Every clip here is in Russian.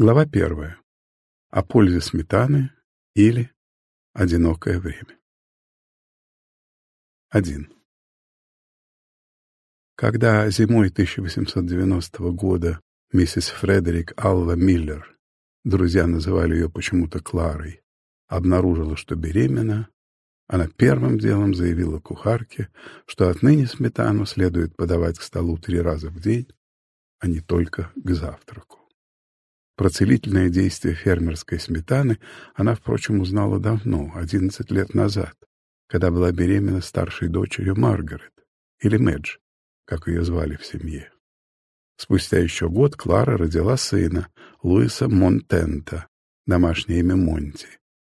Глава первая. О пользе сметаны или одинокое время. 1. Когда зимой 1890 года миссис Фредерик Алва Миллер, друзья называли ее почему-то Кларой, обнаружила, что беременна, она первым делом заявила кухарке, что отныне сметану следует подавать к столу три раза в день, а не только к завтраку. Про целительное действие фермерской сметаны она, впрочем, узнала давно, 11 лет назад, когда была беременна старшей дочерью Маргарет, или Медж, как ее звали в семье. Спустя еще год Клара родила сына, Луиса Монтента, домашнее имя Монти,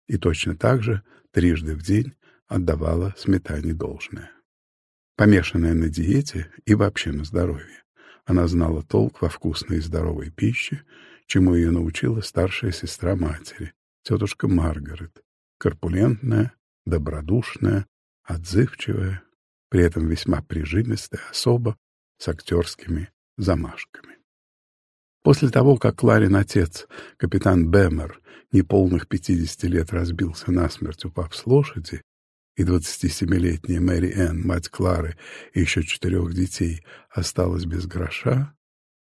и точно так же трижды в день отдавала сметане должное. Помешанная на диете и вообще на здоровье, она знала толк во вкусной и здоровой пище чему ее научила старшая сестра матери, тетушка Маргарет, корпулентная, добродушная, отзывчивая, при этом весьма прижимистая особа с актерскими замашками. После того, как Кларин отец, капитан Бэмер, неполных пятидесяти лет разбился насмерть, упав с лошади, и двадцатисемилетняя Мэри Энн, мать Клары и еще четырех детей, осталась без гроша,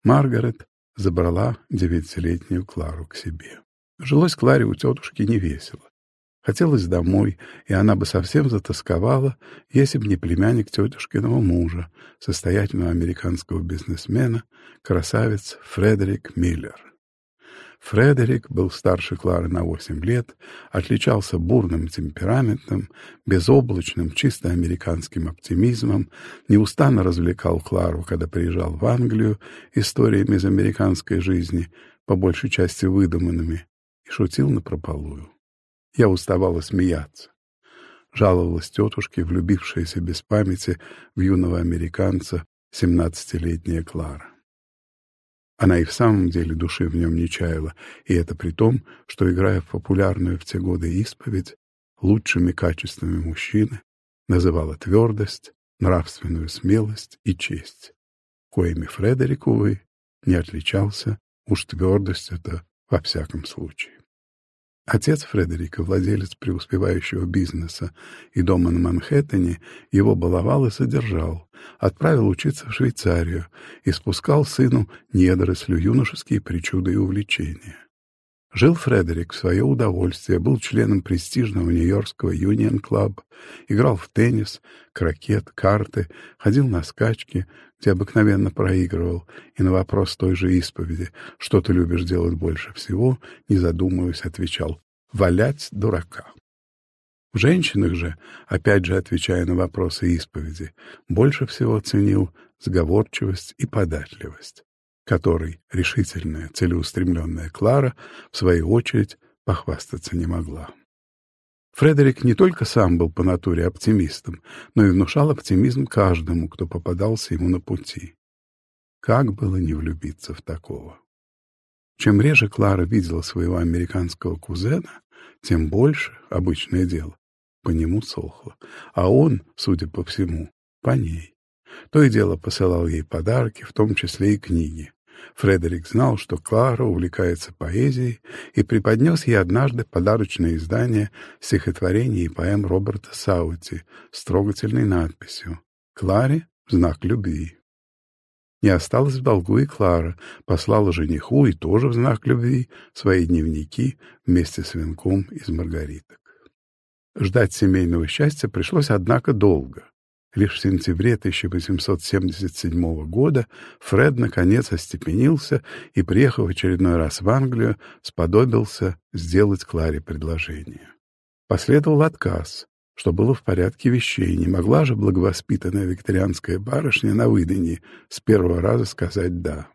Маргарет забрала девятилетнюю Клару к себе. Жилось Кларе у тетушки невесело. Хотелось домой, и она бы совсем затасковала, если бы не племянник тетушкиного мужа, состоятельного американского бизнесмена, красавец Фредерик Миллер. Фредерик был старше Клары на восемь лет, отличался бурным темпераментом, безоблачным, чисто американским оптимизмом, неустанно развлекал Клару, когда приезжал в Англию, историями из американской жизни, по большей части выдуманными, и шутил напропалую. Я уставала смеяться. Жаловалась тетушке, влюбившаяся без памяти в юного американца, семнадцатилетняя Клара. Она и в самом деле души в нем не чаяла, и это при том, что, играя в популярную в те годы исповедь, лучшими качествами мужчины называла твердость, нравственную смелость и честь, коими Фредерик, увы, не отличался, уж твердость это во всяком случае. Отец Фредерика, владелец преуспевающего бизнеса и дома на Манхэттене, его баловал и содержал, отправил учиться в Швейцарию и спускал сыну недорослю юношеские причуды и увлечения. Жил Фредерик в свое удовольствие, был членом престижного нью-йоркского Юнион Клаб, играл в теннис, крокет, карты, ходил на скачки, где обыкновенно проигрывал, и на вопрос той же исповеди «Что ты любишь делать больше всего?» не задумываясь, отвечал «Валять дурака». В женщинах же, опять же отвечая на вопросы исповеди, больше всего ценил сговорчивость и податливость которой решительная, целеустремленная Клара, в свою очередь, похвастаться не могла. Фредерик не только сам был по натуре оптимистом, но и внушал оптимизм каждому, кто попадался ему на пути. Как было не влюбиться в такого? Чем реже Клара видела своего американского кузена, тем больше, обычное дело, по нему сохло, а он, судя по всему, по ней. То и дело посылал ей подарки, в том числе и книги. Фредерик знал, что Клара увлекается поэзией, и преподнес ей однажды подарочное издание стихотворений и поэм Роберта Саути с трогательной надписью «Кларе — знак любви». Не осталось в долгу и Клара, послала жениху и тоже в знак любви свои дневники вместе с венком из маргариток. Ждать семейного счастья пришлось, однако, долго. Лишь в сентябре 1877 года Фред наконец остепенился и, приехав в очередной раз в Англию, сподобился сделать Кларе предложение. Последовал отказ, что было в порядке вещей. Не могла же благовоспитанная викторианская барышня на выданье с первого раза сказать «да».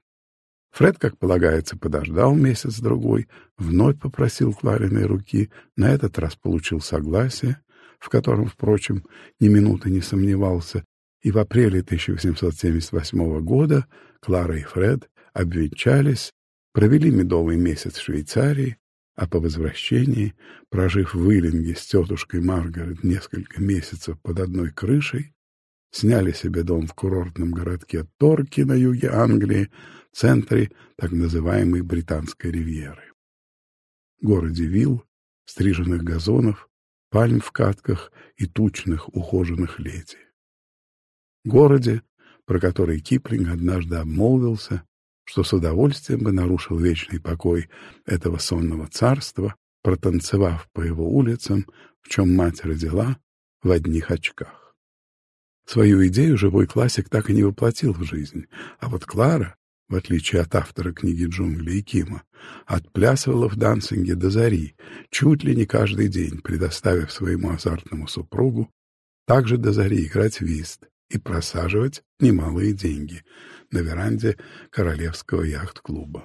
Фред, как полагается, подождал месяц-другой, вновь попросил Клариной руки, на этот раз получил согласие — в котором, впрочем, ни минуты не сомневался, и в апреле 1878 года Клара и Фред обвенчались, провели медовый месяц в Швейцарии, а по возвращении, прожив в Иллинге с тетушкой Маргарет несколько месяцев под одной крышей, сняли себе дом в курортном городке Торки на юге Англии, центре так называемой Британской ривьеры. Городе вилл, стриженных газонов, пальм в катках и тучных ухоженных леди. Городе, про который Киплинг однажды обмолвился, что с удовольствием бы нарушил вечный покой этого сонного царства, протанцевав по его улицам, в чем мать родила, в одних очках. Свою идею живой классик так и не воплотил в жизнь, а вот Клара, в отличие от автора книги «Джунгли» и Кима, отплясывала в дансинге до зари, чуть ли не каждый день, предоставив своему азартному супругу также до зари играть вист и просаживать немалые деньги на веранде Королевского яхт-клуба.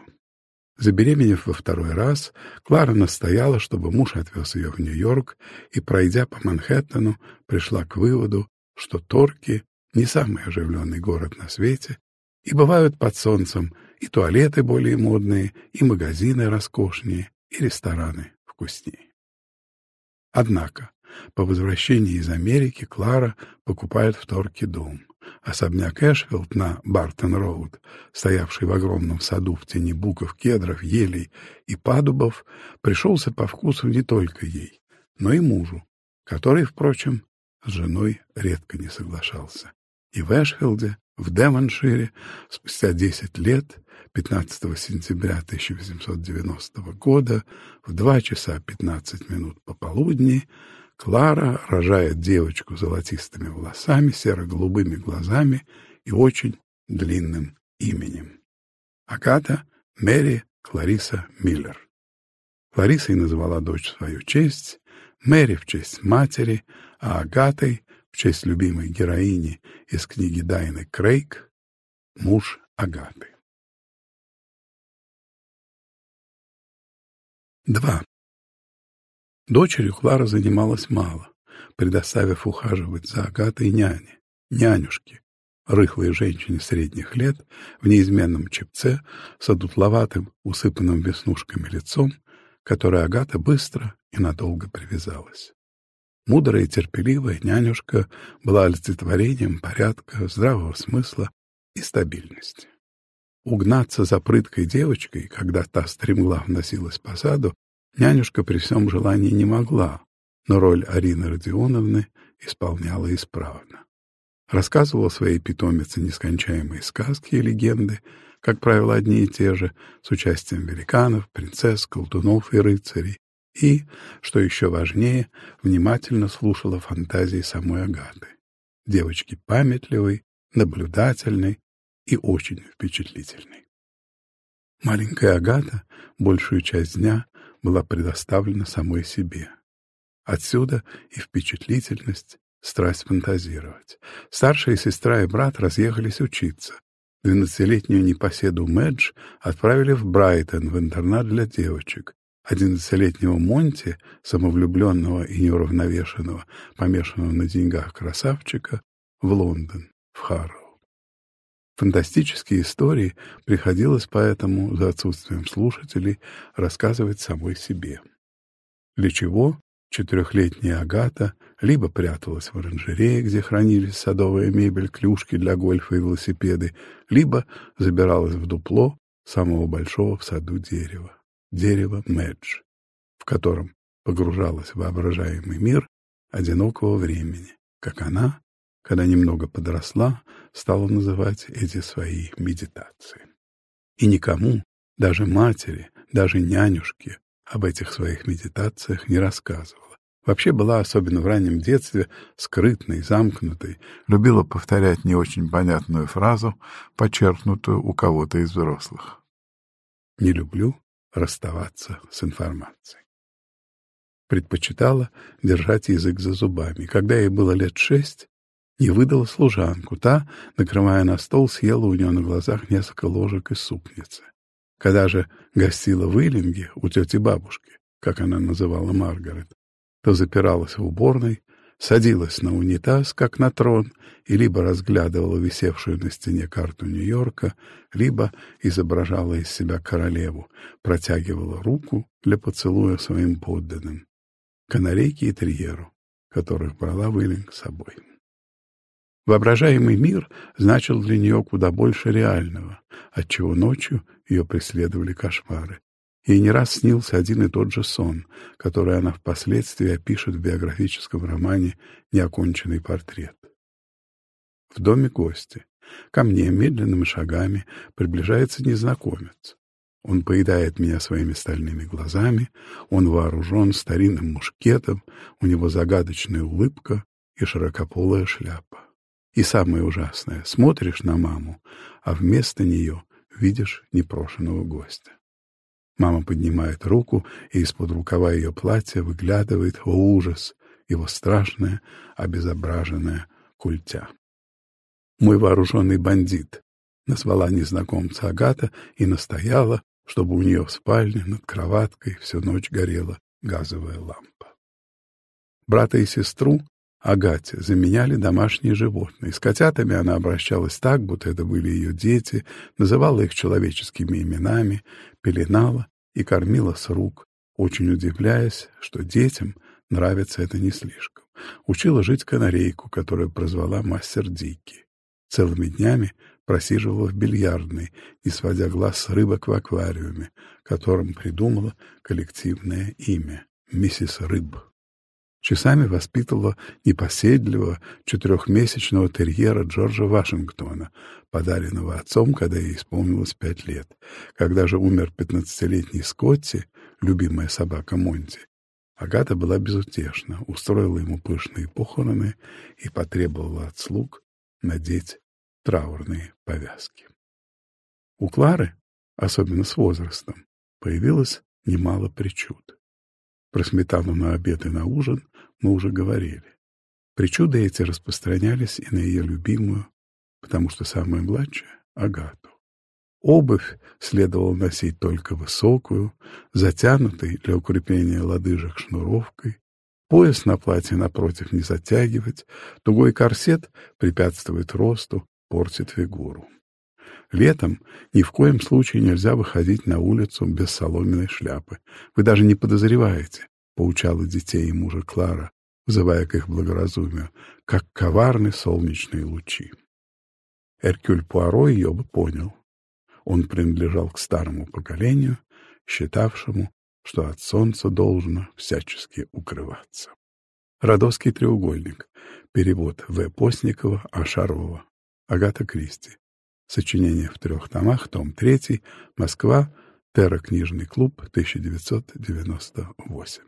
Забеременев во второй раз, Клара настояла, чтобы муж отвез ее в Нью-Йорк и, пройдя по Манхэттену, пришла к выводу, что Торки не самый оживленный город на свете, и бывают под солнцем и туалеты более модные, и магазины роскошнее, и рестораны вкуснее. Однако, по возвращении из Америки Клара покупает в Торке дом. Особняк Эшфилд на Бартон-Роуд, стоявший в огромном саду в тени буков, кедров, елей и падубов, пришелся по вкусу не только ей, но и мужу, который, впрочем, с женой редко не соглашался. И в Эшфилде, в Девоншире, спустя десять лет, 15 сентября 1890 года, в два часа пятнадцать минут пополудни, Клара рожает девочку золотистыми волосами, серо-голубыми глазами и очень длинным именем. Агата Мэри Клариса Миллер. Кларисой назвала дочь свою честь, Мэри в честь матери, а Агатой в честь любимой героини из книги Дайны Крейг, муж Агаты. 2. Дочерью Клара занималась мало, предоставив ухаживать за Агатой няне, нянюшке, рыхлой женщине средних лет, в неизменном чепце, с одутловатым, усыпанным веснушками лицом, которой Агата быстро и надолго привязалась. Мудрая и терпеливая нянюшка была олицетворением порядка, здравого смысла и стабильности. Угнаться за прыткой девочкой, когда та стремглав носилась по саду, Нянюшка при всем желании не могла, но роль Арины Родионовны исполняла исправно. Рассказывала своей питомице нескончаемые сказки и легенды, как правило, одни и те же, с участием великанов, принцесс, колдунов и рыцарей, и, что еще важнее, внимательно слушала фантазии самой Агаты, девочки памятливой, наблюдательной и очень впечатлительной. Маленькая Агата большую часть дня была предоставлена самой себе. Отсюда и впечатлительность, страсть фантазировать. Старшая сестра и брат разъехались учиться. Двенадцатилетнюю непоседу Мэдж отправили в Брайтон, в интернат для девочек. Одиннадцатилетнего Монти, самовлюбленного и неуравновешенного, помешанного на деньгах красавчика, в Лондон, в Харроу. Фантастические истории приходилось поэтому, за отсутствием слушателей, рассказывать самой себе. Для чего четырехлетняя Агата либо пряталась в оранжерее, где хранились садовая мебель, клюшки для гольфа и велосипеды, либо забиралась в дупло самого большого в саду дерева, дерева Медж, в котором погружалась воображаемый мир одинокого времени, как она когда немного подросла, стала называть эти свои медитации. И никому, даже матери, даже нянюшке, об этих своих медитациях не рассказывала. Вообще была, особенно в раннем детстве, скрытной, замкнутой, любила повторять не очень понятную фразу, почерпнутую у кого-то из взрослых. «Не люблю расставаться с информацией». Предпочитала держать язык за зубами. Когда ей было лет шесть, и выдала служанку. Та, накрывая на стол, съела у нее на глазах несколько ложек из супницы. Когда же гостила в Иллинге у тети бабушки, как она называла Маргарет, то запиралась в уборной, садилась на унитаз, как на трон, и либо разглядывала висевшую на стене карту Нью-Йорка, либо изображала из себя королеву, протягивала руку для поцелуя своим подданным, канарейке и терьеру, которых брала в Иллинг с собой. Воображаемый мир значил для нее куда больше реального, отчего ночью ее преследовали кошмары. Ей не раз снился один и тот же сон, который она впоследствии опишет в биографическом романе «Неоконченный портрет». В доме гости. Ко мне медленными шагами приближается незнакомец. Он поедает меня своими стальными глазами, он вооружен старинным мушкетом, у него загадочная улыбка и широкополая шляпа. И самое ужасное — смотришь на маму, а вместо нее видишь непрошенного гостя. Мама поднимает руку, и из-под рукава ее платья выглядывает, о ужас, его страшная, обезображенная культя. Мой вооруженный бандит назвала незнакомца Агата и настояла, чтобы у нее в спальне над кроваткой всю ночь горела газовая лампа. Брата и сестру Агате заменяли домашние животные. С котятами она обращалась так, будто это были ее дети, называла их человеческими именами, пеленала и кормила с рук, очень удивляясь, что детям нравится это не слишком. Учила жить канарейку, которую прозвала мастер Дикий. Целыми днями просиживала в бильярдной, не сводя глаз с рыбок в аквариуме, которым придумала коллективное имя — миссис Рыб. Часами воспитывала непоседливого четырехмесячного терьера Джорджа Вашингтона, подаренного отцом, когда ей исполнилось пять лет. Когда же умер пятнадцатилетний Скотти, любимая собака Монти, Агата была безутешна, устроила ему пышные похороны и потребовала от слуг надеть траурные повязки. У Клары, особенно с возрастом, появилось немало причуд. Про сметану на обед и на ужин мы уже говорили. Причуды эти распространялись и на ее любимую, потому что самая младшая — Агату. Обувь следовало носить только высокую, затянутой для укрепления лодыжек шнуровкой, пояс на платье напротив не затягивать, тугой корсет препятствует росту, портит фигуру. Летом ни в коем случае нельзя выходить на улицу без соломенной шляпы. Вы даже не подозреваете, — поучала детей и мужа Клара, взывая к их благоразумию, как коварны солнечные лучи. Эркюль Пуаро ее бы понял. Он принадлежал к старому поколению, считавшему, что от солнца должно всячески укрываться. Родовский треугольник. Перевод В. Постникова, А. Шарова. Агата Кристи. Сочинение в трех томах, том 3, Москва, Терра книжный клуб, 1998.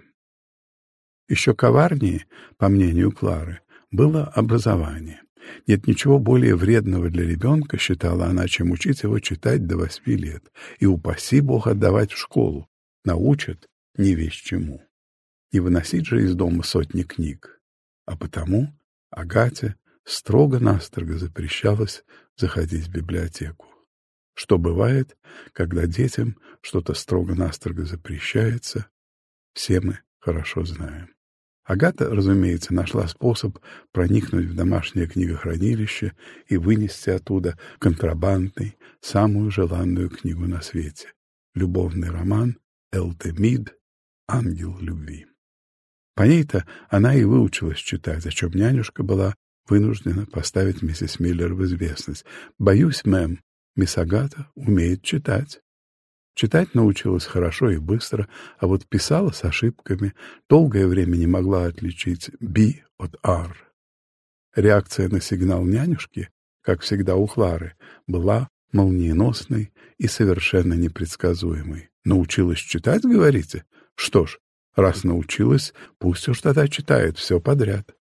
Еще коварнее, по мнению Клары, было образование. Нет ничего более вредного для ребенка, считала она, чем учить его читать до восьми лет. И упаси Бог отдавать в школу. Научат не весь чему. Не выносить же из дома сотни книг. А потому Агате строго-настрого запрещалось заходить в библиотеку. Что бывает, когда детям что-то строго-настрого запрещается, все мы хорошо знаем. Агата, разумеется, нашла способ проникнуть в домашнее книгохранилище и вынести оттуда контрабандный, самую желанную книгу на свете — любовный роман «Элтемид. Ангел любви». По ней-то она и выучилась читать, о чем нянюшка была вынуждена поставить миссис Миллер в известность. «Боюсь, мэм, мисс Агата умеет читать». Читать научилась хорошо и быстро, а вот писала с ошибками, долгое время не могла отличить «би» от «ар». Реакция на сигнал нянюшки, как всегда у Клары, была молниеносной и совершенно непредсказуемой. «Научилась читать, говорите? Что ж, раз научилась, пусть уж тогда читает все подряд»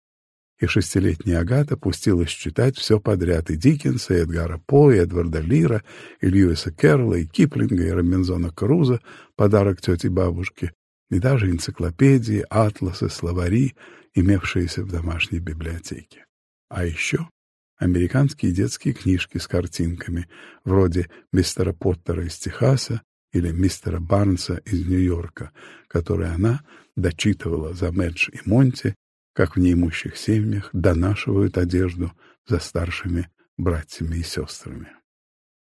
и шестилетняя Агата пустилась читать все подряд и Диккенса, и Эдгара По, и Эдварда Лира, и Льюиса Керрола, и Киплинга, и Робинзона Круза, подарок тете бабушке, и даже энциклопедии, атласы, словари, имевшиеся в домашней библиотеке. А еще американские детские книжки с картинками, вроде «Мистера Поттера из Техаса» или «Мистера Барнса из Нью-Йорка», которые она дочитывала за Мэдж и Монти как в неимущих семьях донашивают одежду за старшими братьями и сестрами.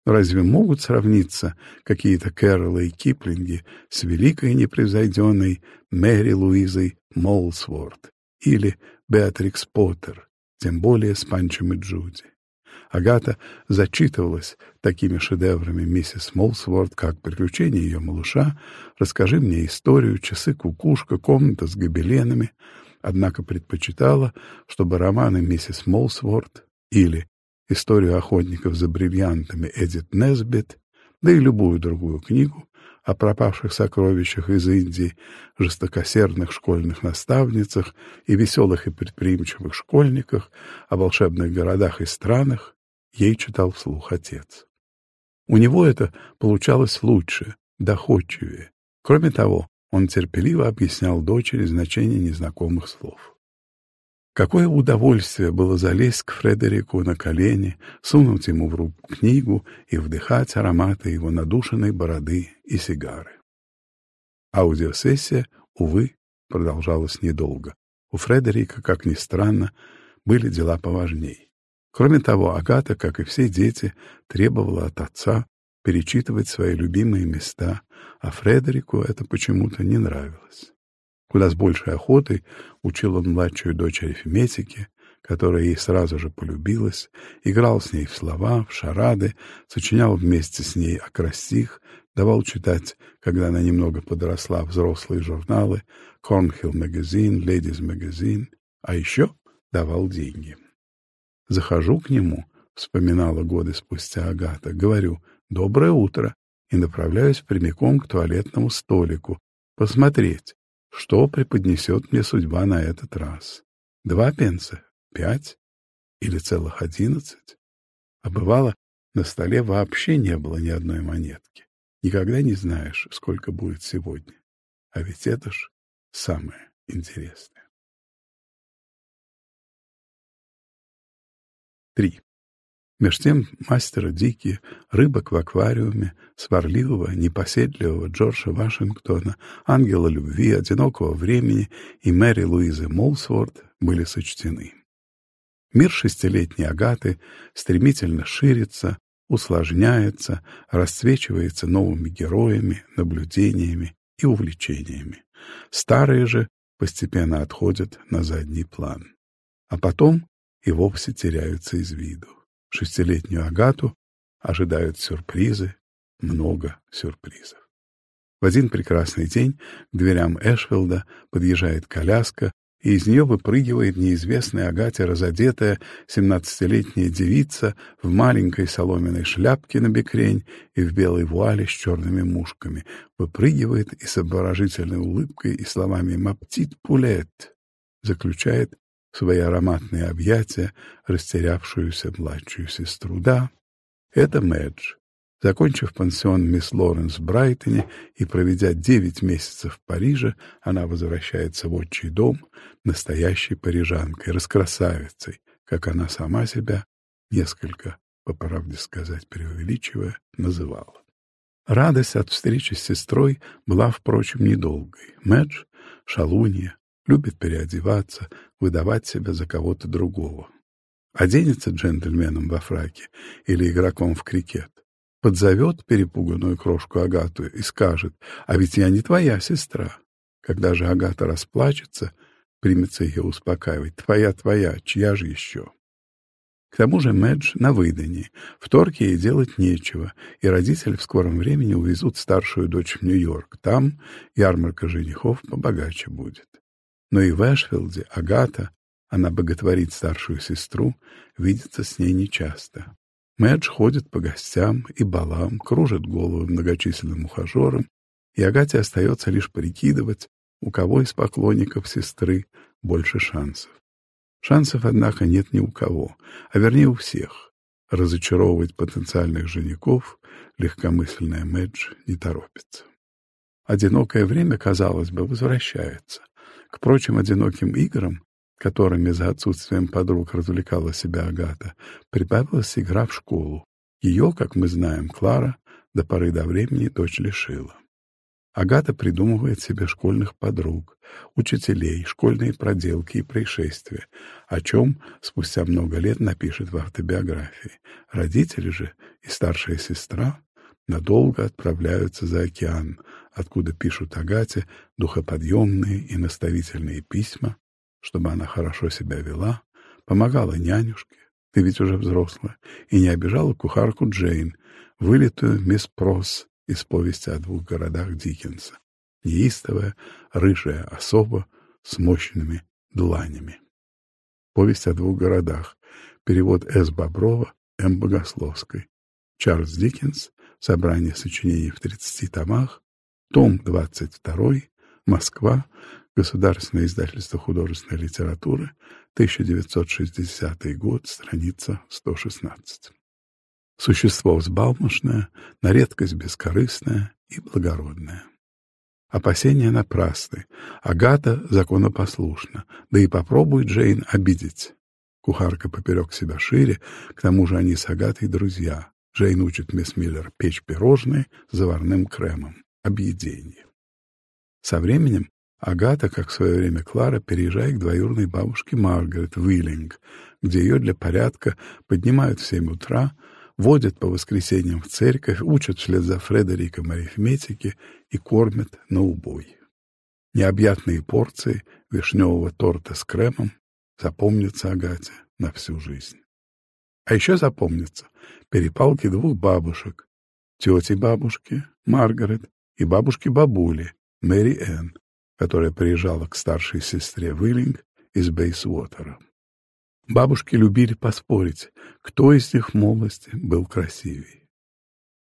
Разве могут сравниться какие-то Кэролы и Киплинги с великой непревзойденной Мэри Луизой Молсворт или Беатрикс Поттер тем более с Панчем и Джуди. Агата зачитывалась такими шедеврами миссис Молсворд, как «Приключения ее малыша», «Расскажи мне историю», «Часы-кукушка», «Комната с гобеленами», однако предпочитала, чтобы романы миссис Молсворд или «Историю охотников за бриллиантами» Эдит Несбит, да и любую другую книгу о пропавших сокровищах из Индии, жестокосердных школьных наставницах и веселых и предприимчивых школьниках, о волшебных городах и странах, ей читал вслух отец. У него это получалось лучше, доходчивее. Кроме того, он терпеливо объяснял дочери значение незнакомых слов. Какое удовольствие было залезть к Фредерику на колени, сунуть ему в руку книгу и вдыхать ароматы его надушенной бороды и сигары. Аудиосессия, увы, продолжалась недолго. У Фредерика, как ни странно, были дела поважней. Кроме того, Агата, как и все дети, требовала от отца перечитывать свои любимые места, а Фредерику это почему-то не нравилось. Куда с большей охотой учил он младшую дочь арифметики, которая ей сразу же полюбилась, играл с ней в слова, в шарады, сочинял вместе с ней окрастих, давал читать, когда она немного подросла, взрослые журналы, Cornhill Magazine, Ladies Magazine, а еще давал деньги. Захожу к нему, вспоминала годы спустя Агата, говорю «Доброе утро» и направляюсь прямиком к туалетному столику, посмотреть, что преподнесет мне судьба на этот раз. Два пенса? Пять? Или целых одиннадцать? А бывало, на столе вообще не было ни одной монетки. Никогда не знаешь, сколько будет сегодня. А ведь это ж самое интересное. Три. Меж тем мастера Дики, рыбок в аквариуме, сварливого, непоседливого Джорджа Вашингтона, ангела любви, одинокого времени и Мэри Луизы Молсворд были сочтены. Мир шестилетней Агаты стремительно ширится, усложняется, расцвечивается новыми героями, наблюдениями и увлечениями. Старые же постепенно отходят на задний план, а потом и вовсе теряются из виду шестилетнюю Агату ожидают сюрпризы, много сюрпризов. В один прекрасный день к дверям Эшфилда подъезжает коляска, и из нее выпрыгивает неизвестная Агате разодетая семнадцатилетняя девица в маленькой соломенной шляпке на бекрень и в белой вуале с черными мушками, выпрыгивает и с обворожительной улыбкой и словами «Маптит пулет» заключает свои ароматные объятия растерявшуюся младшую сестру. Да, это Мэдж. Закончив пансион мисс Лоренс в Брайтоне и проведя девять месяцев в Париже, она возвращается в отчий дом настоящей парижанкой, раскрасавицей, как она сама себя несколько, по правде сказать, преувеличивая, называла. Радость от встречи с сестрой была, впрочем, недолгой. Мэдж, шалунья, любит переодеваться, выдавать себя за кого-то другого. Оденется джентльменом во фраке или игроком в крикет, подзовет перепуганную крошку Агату и скажет, «А ведь я не твоя сестра». Когда же Агата расплачется, примется ее успокаивать. «Твоя, твоя, чья же еще?» К тому же Мэдж на выдании. В Торке ей делать нечего, и родители в скором времени увезут старшую дочь в Нью-Йорк. Там ярмарка женихов побогаче будет. Но и в Эшфилде Агата, она боготворит старшую сестру, видится с ней нечасто. Мэдж ходит по гостям и балам, кружит голову многочисленным ухажерам, и Агате остается лишь прикидывать, у кого из поклонников сестры больше шансов. Шансов, однако, нет ни у кого, а вернее у всех. Разочаровывать потенциальных женихов легкомысленная Мэдж не торопится. Одинокое время, казалось бы, возвращается. К прочим одиноким играм, которыми за отсутствием подруг развлекала себя Агата, прибавилась игра в школу. Ее, как мы знаем, Клара до поры до времени дочь лишила. Агата придумывает себе школьных подруг, учителей, школьные проделки и происшествия, о чем спустя много лет напишет в автобиографии. Родители же и старшая сестра надолго отправляются за океан, откуда пишут Агате духоподъемные и наставительные письма, чтобы она хорошо себя вела, помогала нянюшке, ты ведь уже взрослая, и не обижала кухарку Джейн, вылитую мисс Прос из повести о двух городах Диккенса. Неистовая, рыжая особа с мощными дланями. Повесть о двух городах. Перевод С. Боброва, М. Богословской. Чарльз Диккенс. Собрание сочинений в 30 томах. Том 22. Москва. Государственное издательство художественной литературы. 1960 год. Страница 116. Существо взбалмошное, на редкость бескорыстное и благородное. Опасения напрасны. Агата законопослушна. Да и попробует Джейн обидеть. Кухарка поперек себя шире, к тому же они с Агатой друзья. Джейн учит мисс Миллер печь пирожные с заварным кремом. Объедение. Со временем Агата, как в свое время Клара, переезжает к двоюродной бабушке Маргарет Уиллинг, где ее для порядка поднимают в семь утра, водят по воскресеньям в церковь, учат вслед за Фредериком арифметики и кормят на убой. Необъятные порции вишневого торта с кремом запомнятся Агате на всю жизнь. А еще запомнятся перепалки двух бабушек, тети бабушки Маргарет и бабушки-бабули Мэри Энн, которая приезжала к старшей сестре Уиллинг из Бейсуотера. Бабушки любили поспорить, кто из них в молодости был красивее.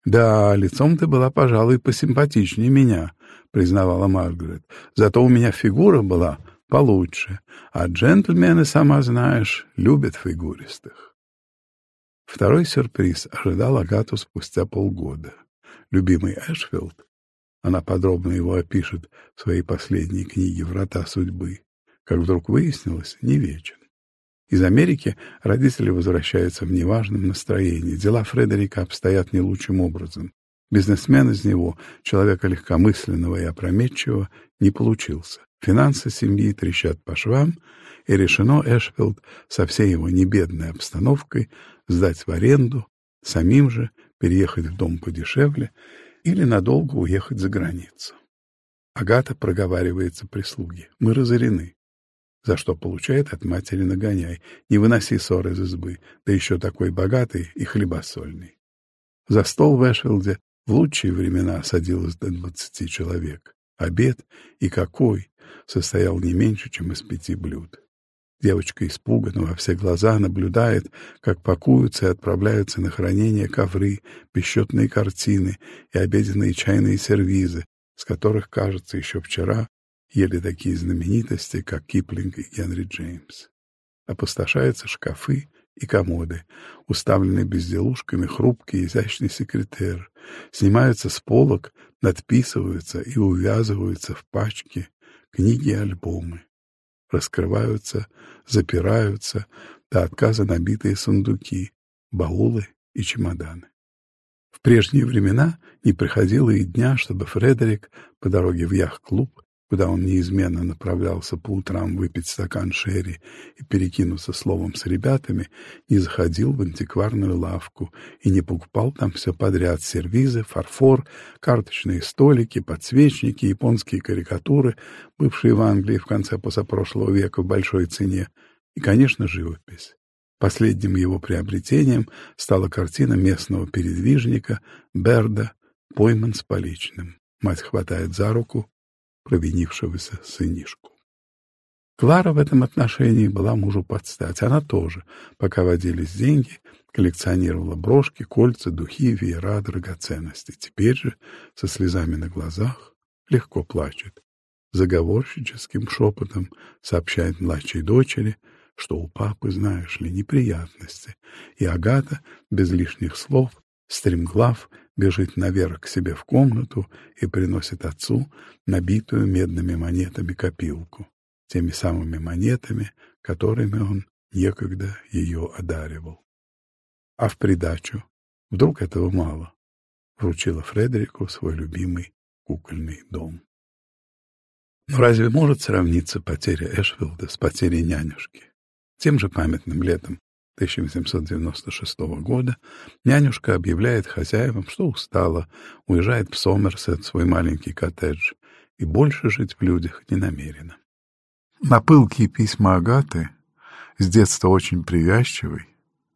«Да, лицом ты была, пожалуй, посимпатичнее меня», — признавала Маргарет. «Зато у меня фигура была получше, а джентльмены, сама знаешь, любят фигуристых». Второй сюрприз ожидал Агату спустя полгода. Любимый Эшфилд, она подробно его опишет в своей последней книге «Врата судьбы», как вдруг выяснилось, не вечен. Из Америки родители возвращаются в неважном настроении. Дела Фредерика обстоят не лучшим образом. Бизнесмен из него, человека легкомысленного и опрометчивого, не получился. Финансы семьи трещат по швам, и решено Эшфилд со всей его небедной обстановкой сдать в аренду, самим же переехать в дом подешевле или надолго уехать за границу. Агата проговаривается прислуги. Мы разорены за что получает от матери нагоняй. Не выноси ссор из избы, да еще такой богатый и хлебосольный. За стол в Эшфилде в лучшие времена садилось до двадцати человек. Обед, и какой, состоял не меньше, чем из пяти блюд. Девочка испуганно во все глаза наблюдает, как пакуются и отправляются на хранение ковры, бесчетные картины и обеденные чайные сервизы, с которых, кажется, еще вчера ели такие знаменитости, как Киплинг и Генри Джеймс. Опустошаются шкафы и комоды, уставленные безделушками хрупкий изящный секретарь, снимаются с полок, надписываются и увязываются в пачки книги и альбомы, раскрываются, запираются, до отказа набитые сундуки, баулы и чемоданы. В прежние времена не приходило и дня, чтобы Фредерик по дороге в яхт-клуб куда он неизменно направлялся по утрам выпить стакан шерри и перекинуться словом с ребятами, не заходил в антикварную лавку и не покупал там все подряд — сервизы, фарфор, карточные столики, подсвечники, японские карикатуры, бывшие в Англии в конце позапрошлого века в большой цене, и, конечно, живопись. Последним его приобретением стала картина местного передвижника Берда «Пойман с поличным». Мать хватает за руку, провинившегося сынишку. Клара в этом отношении была мужу под стать. Она тоже, пока водились деньги, коллекционировала брошки, кольца, духи, веера, драгоценности. Теперь же, со слезами на глазах, легко плачет. Заговорщическим шепотом сообщает младшей дочери, что у папы, знаешь ли, неприятности, и Агата без лишних слов, стремглав, бежит наверх к себе в комнату и приносит отцу набитую медными монетами копилку, теми самыми монетами, которыми он некогда ее одаривал. А в придачу, вдруг этого мало, вручила Фредерику свой любимый кукольный дом. Но разве может сравниться потеря Эшфилда с потерей нянюшки? Тем же памятным летом 1896 года нянюшка объявляет хозяевам, что устала, уезжает в Сомерсет, свой маленький коттедж, и больше жить в людях не намерена. На пылкие письма Агаты с детства очень привязчивый.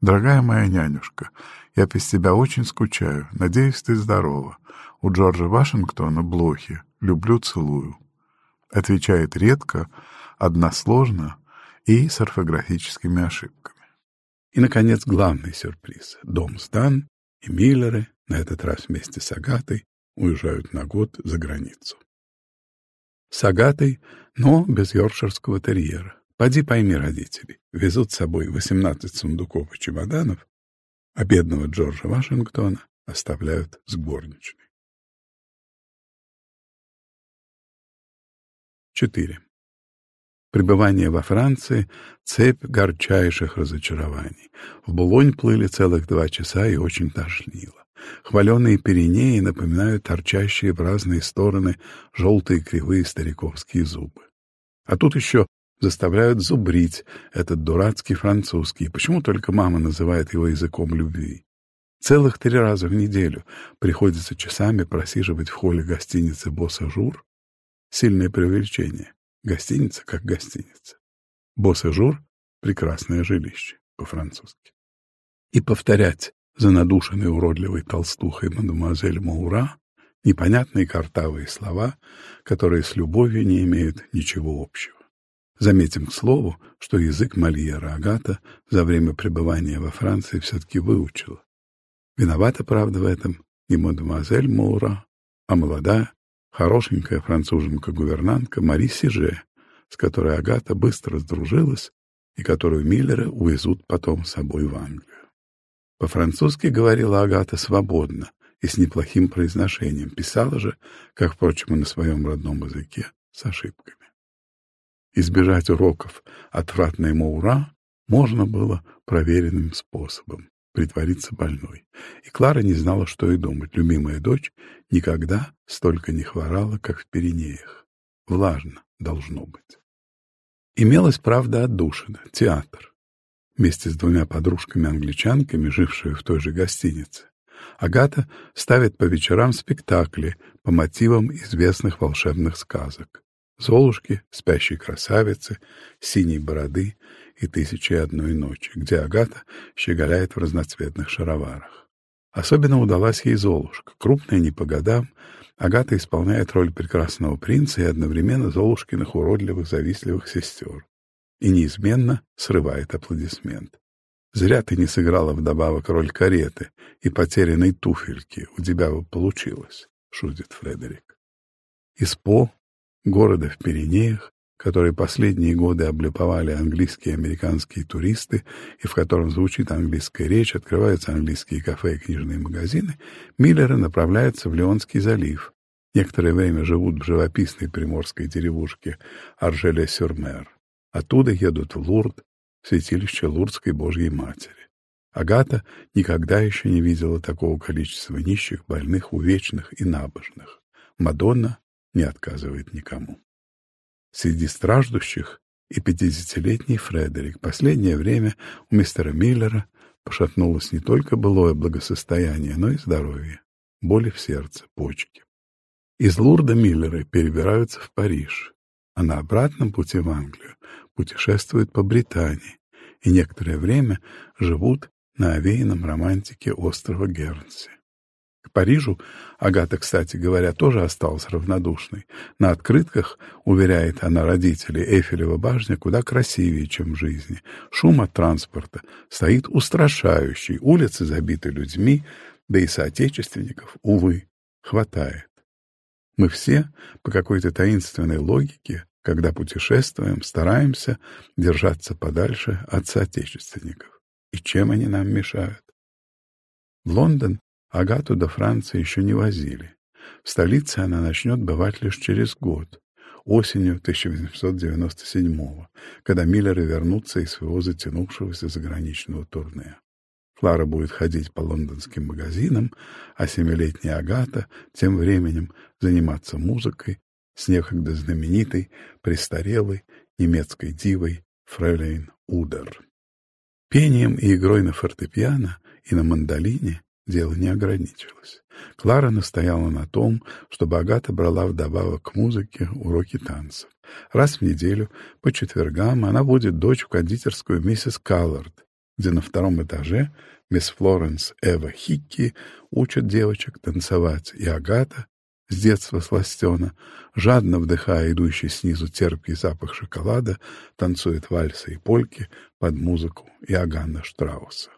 Дорогая моя нянюшка, я без тебя очень скучаю. Надеюсь, ты здорова. У Джорджа Вашингтона блохи. Люблю, целую. Отвечает редко, односложно и с орфографическими ошибками. И, наконец, главный сюрприз. Дом сдан, и Миллеры, на этот раз вместе с Агатой, уезжают на год за границу. С Агатой, но без йоркширского терьера. Поди пойми родителей. Везут с собой 18 сундуков и чемоданов, а бедного Джорджа Вашингтона оставляют с горничной. 4. Пребывание во Франции — цепь горчайших разочарований. В Булонь плыли целых два часа и очень тошнило. Хваленые Пиренеи напоминают торчащие в разные стороны желтые кривые стариковские зубы. А тут еще заставляют зубрить этот дурацкий французский. Почему только мама называет его языком любви? Целых три раза в неделю приходится часами просиживать в холле гостиницы «Босса-Жур». Сильное преувеличение. Гостиница как гостиница. «Босса-Жур» — прекрасное жилище по-французски. И повторять за надушенной уродливой толстухой мадемуазель Маура непонятные картавые слова, которые с любовью не имеют ничего общего. Заметим к слову, что язык Мольера Агата за время пребывания во Франции все-таки выучила. Виновата, правда, в этом не мадемуазель Маура, а молодая, хорошенькая француженка-гувернантка Мари Сиже, с которой Агата быстро сдружилась и которую Миллеры увезут потом с собой в Англию. По-французски говорила Агата свободно и с неплохим произношением, писала же, как, впрочем, и на своем родном языке, с ошибками. Избежать уроков отвратной Маура можно было проверенным способом — притвориться больной. И Клара не знала, что и думать. Любимая дочь никогда столько не хворала, как в Пиренеях. Влажно должно быть. Имелась, правда, отдушина, театр. Вместе с двумя подружками-англичанками, жившие в той же гостинице, Агата ставит по вечерам спектакли по мотивам известных волшебных сказок. Золушки, спящей красавицы, синей бороды и тысячи одной ночи, где Агата щеголяет в разноцветных шароварах. Особенно удалась ей Золушка. Крупная не по годам, Агата исполняет роль прекрасного принца и одновременно Золушкиных уродливых завистливых сестер. И неизменно срывает аплодисмент. Зря ты не сыграла вдобавок роль кареты и потерянной туфельки. У тебя бы получилось, — шутит Фредерик. Испо города в Пиренеях, который последние годы облюбовали английские и американские туристы и в котором звучит английская речь, открываются английские кафе и книжные магазины, Миллеры направляются в Леонский залив. Некоторое время живут в живописной приморской деревушке Аржеле-Сюрмер. Оттуда едут в Лурд, святилище Лурдской Божьей Матери. Агата никогда еще не видела такого количества нищих, больных, увечных и набожных. Мадонна не отказывает никому. Среди страждущих и пятидесятилетний Фредерик. Последнее время у мистера Миллера пошатнулось не только былое благосостояние, но и здоровье, боли в сердце, почки. Из Лурда Миллеры перебираются в Париж, а на обратном пути в Англию путешествуют по Британии и некоторое время живут на овеянном романтике острова Гернси. К Парижу Агата, кстати говоря, тоже осталась равнодушной. На открытках, уверяет она родителей, Эйфелева башня куда красивее, чем в жизни. Шум от транспорта стоит устрашающий, улицы забиты людьми, да и соотечественников, увы, хватает. Мы все по какой-то таинственной логике, когда путешествуем, стараемся держаться подальше от соотечественников. И чем они нам мешают? В Лондон Агату до Франции еще не возили. В столице она начнет бывать лишь через год, осенью 1897-го, когда Миллеры вернутся из своего затянувшегося заграничного турне. Клара будет ходить по лондонским магазинам, а семилетняя Агата тем временем заниматься музыкой с некогда знаменитой, престарелой немецкой дивой Фрейлейн Удер. Пением и игрой на фортепиано и на мандолине дело не ограничилось. Клара настояла на том, чтобы Агата брала вдобавок к музыке уроки танцев. Раз в неделю, по четвергам, она будет дочь в кондитерскую миссис Каллард, где на втором этаже мисс Флоренс Эва Хикки учат девочек танцевать, и Агата, с детства сластена, жадно вдыхая идущий снизу терпкий запах шоколада, танцует вальсы и польки под музыку Иоганна Штрауса.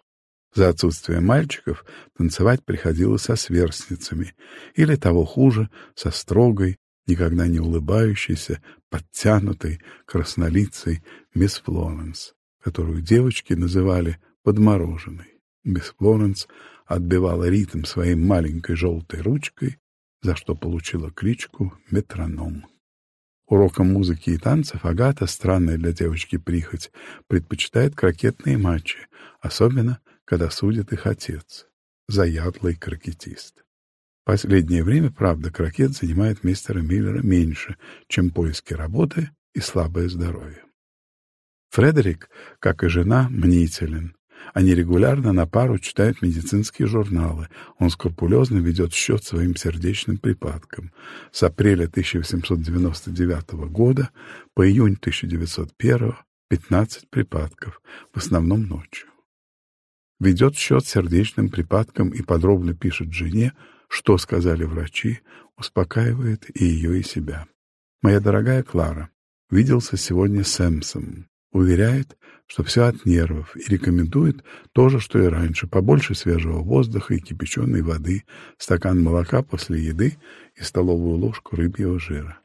За отсутствие мальчиков танцевать приходилось со сверстницами, или того хуже, со строгой, никогда не улыбающейся, подтянутой, краснолицей мисс Флоренс, которую девочки называли подмороженной. Мисс Флоренс отбивала ритм своей маленькой желтой ручкой, за что получила кличку «Метроном». Уроком музыки и танцев Агата, странная для девочки прихоть, предпочитает крокетные матчи, особенно когда судит их отец, заядлый крокетист. Последнее время, правда, крокет занимает мистера Миллера меньше, чем поиски работы и слабое здоровье. Фредерик, как и жена, мнителен. Они регулярно на пару читают медицинские журналы. Он скрупулезно ведет счет своим сердечным припадкам. С апреля 1899 года по июнь 1901 15 припадков, в основном ночью ведет счет сердечным припадкам и подробно пишет жене, что сказали врачи, успокаивает и ее, и себя. «Моя дорогая Клара, виделся сегодня с Эмсом. Уверяет, что все от нервов, и рекомендует то же, что и раньше, побольше свежего воздуха и кипяченой воды, стакан молока после еды и столовую ложку рыбьего жира.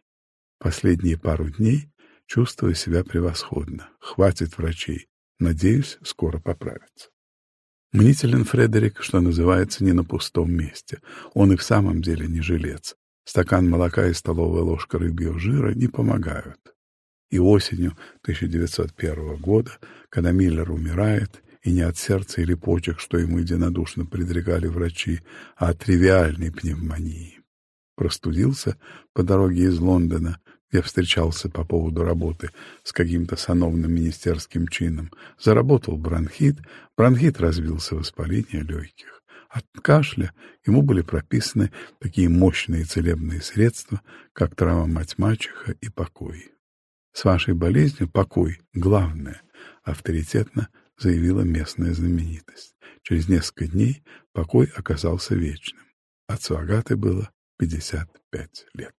Последние пару дней чувствую себя превосходно. Хватит врачей. Надеюсь, скоро поправится. Мнителен Фредерик, что называется, не на пустом месте. Он и в самом деле не жилец. Стакан молока и столовая ложка рыбьего жира не помогают. И осенью 1901 года, когда Миллер умирает, и не от сердца или почек, что ему единодушно предрекали врачи, а от тривиальной пневмонии. Простудился по дороге из Лондона, я встречался по поводу работы с каким-то сановным министерским чином. Заработал бронхит, бронхит развился воспаление легких. От кашля ему были прописаны такие мощные целебные средства, как трава мать-мачеха и покой. «С вашей болезнью покой — главное», — авторитетно заявила местная знаменитость. Через несколько дней покой оказался вечным. Отцу Агаты было 55 лет.